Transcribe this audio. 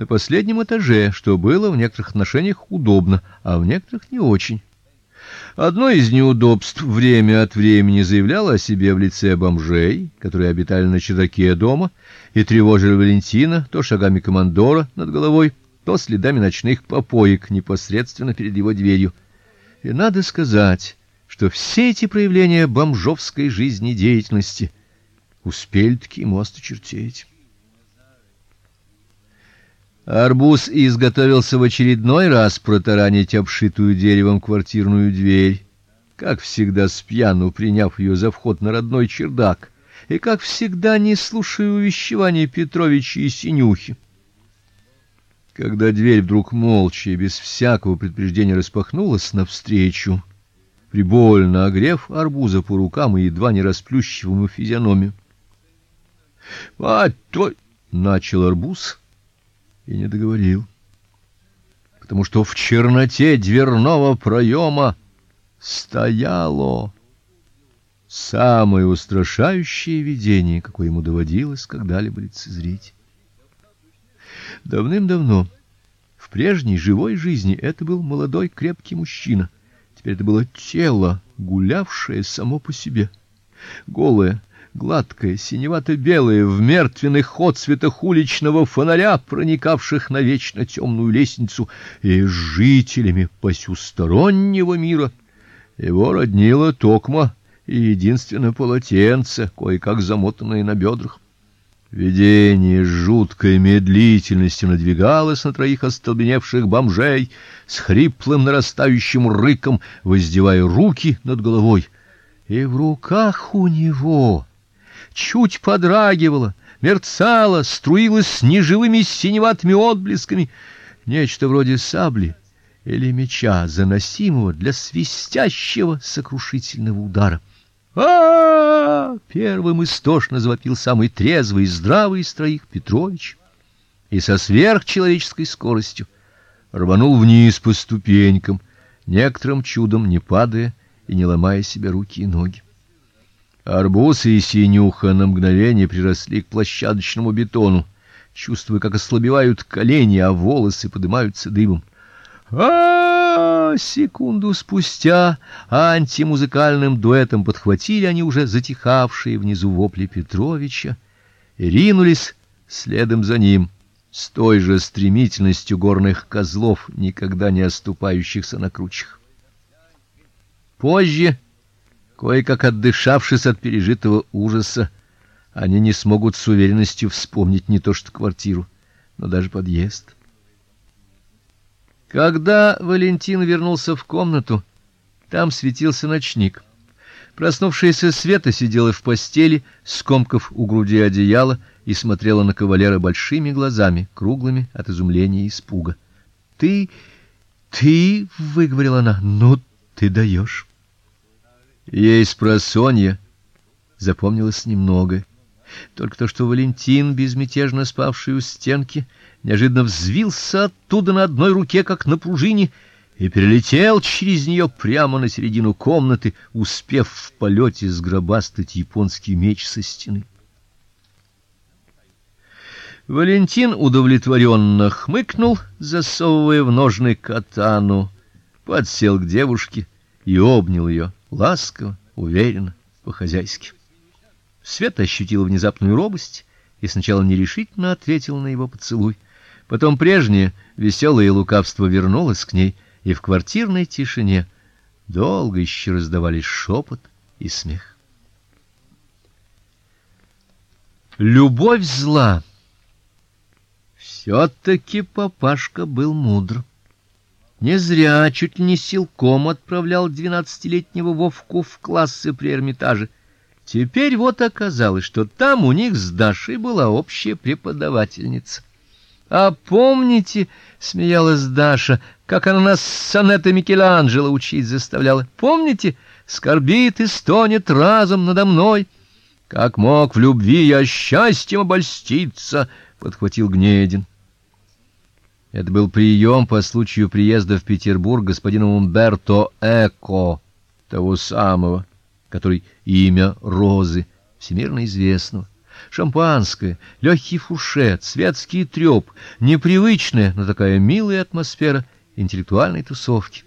на последнем этаже, что было в некоторых отношениях удобно, а в некоторых не очень. Одно из неудобств время от времени заявляло о себе в лице бомжей, которые обитали на чердаке дома и тревожили Валентина то шагами командора над головой, то следами ночных попоек непосредственно перед его дверью. И надо сказать, что все эти проявления бомжовской жизнедеятельности успели-таки ему осточертеть. Арбуз изготовился в очередной раз протаранить обшитую деревом квартирную дверь, как всегда с пьяну приняв ее за вход на родной чердак, и как всегда не слушая увещеваний Петровича и Синюхи. Когда дверь вдруг молча и без всякого предупреждения распахнулась навстречу, прибольно огрев арбуза по рукам и едва не расплющив ему физиономию. "Мать твой!" начал арбуз и не договорил, потому что в черноте дверного проема стояло самое устрашающее видение, какое ему доводилось когда-либо лицезреть. Давным-давно, в прежней живой жизни, это был молодой крепкий мужчина. Теперь это было тело, гулявшее само по себе, голое, гладкое, синевато-белое, в мертвенных отсветах уличного фонаря, проникавших на вечно темную лестницу, и жителями посюстороннего мира. Его роднило токма и единственное полотенце, кое-как замотанное на бедрах. Видение с жуткой медлительностью надвигалось на троих остолбеневших бомжей с хриплым нарастающим рыком, воздевая руки над головой. И в руках у него чуть подрагивала, мерцала, струилась неживыми синеватыми отблесками нечто вроде сабли или меча, заносимого для свистящего сокрушительного удара. А, -а, -а, первым истошно завопил самый трезвый и здравый из троих Петрович и со сверхчеловеческой скоростью рванул вниз по ступенькам, некоторым чудом не падая и не ломая себе руки и ноги. Арбуз и синюха на мгновение приросли к площадочному бетону, чувствуя, как ослабевают колени, а волосы поднимаются дыбом. А, -а, а Секунду спустя антимузыкальным дуэтом подхватили они уже затихавшие внизу вопли Петровича и ринулись следом за ним с той же стремительностью горных козлов, никогда не оступающихся на кручах. Позже, кое-как отдышавшись от пережитого ужаса, они не смогут с уверенностью вспомнить не то что квартиру, но даже подъезд. Когда Валентин вернулся в комнату, там светился ночник. Проснувшаяся Света сидела в постели, скомкав у груди одеяло и смотрела на кавалера большими глазами, круглыми от изумления и испуга. "Ты ты", выговорила она. "Ну ты даешь». Ей с просонья запомнилось немного. Только то, что Валентин, безмятежно спавший у стенки, неожиданно взвился оттуда на одной руке, как на пружине, и перелетел через нее прямо на середину комнаты, успев в полете сгробастать японский меч со стены. Валентин удовлетворенно хмыкнул, засовывая в ножны катану, подсел к девушке и обнял ее ласково, уверенно, по-хозяйски. Свет ощутила внезапную робость и сначала нерешительно ответила на его поцелуй. Потом прежнее веселое лукавство вернулось к ней, и в квартирной тишине долго еще раздавались шепот и смех. Любовь зла. все таки папашка был мудр. Не зря чуть ли не силком отправлял двенадцатилетнего Вовку в классы при Эрмитаже. Теперь вот оказалось, что там у них с Дашей была общая преподавательница. А помните, смеялась Даша, как она нас сонеты Микеланджело учить заставляла? Помните, скорбит и стонет разом надо мной? Как мог в любви я счастьем обольститься, подхватил Гнедин. Это был прием по случаю приезда в Петербург господина Умберто Эко, того самого, который имя Розы всемирно известного Шампанское, легкий фуршет, светский треп, непривычная, но такая милая атмосфера интеллектуальной тусовки.